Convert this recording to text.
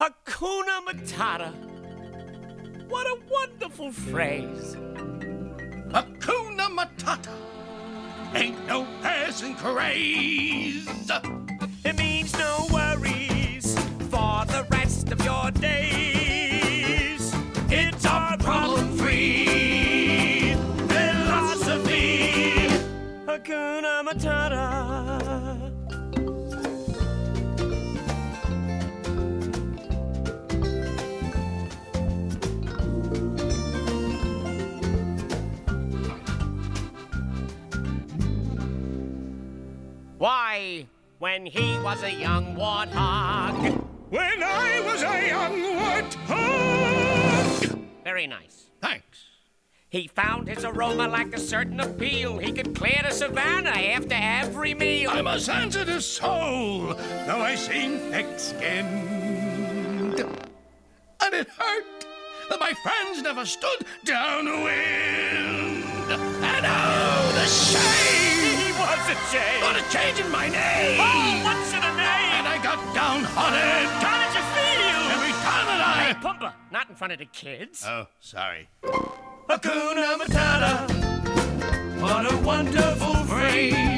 Hakuna Matata. What a wonderful phrase. Hakuna Matata. Ain't no passing craze. It means no worries for the rest of your days. It's our problem free philosophy. Hakuna Matata. Why, when he was a young warthog. When I was a young warthog. Very nice. Thanks. He found his aroma like a certain appeal. He could clear the savannah after every meal. I'm a sensitive soul, though I seem thick-skinned. And it hurt that my friends never stood downwind. He was ashamed. What a change in my name! Oh, what's in a name? And I got downhearted How did you feel? every time that Hey, I... Pumbaa, not in front of the kids. Oh, sorry. Hakuna Matata. What a wonderful phrase.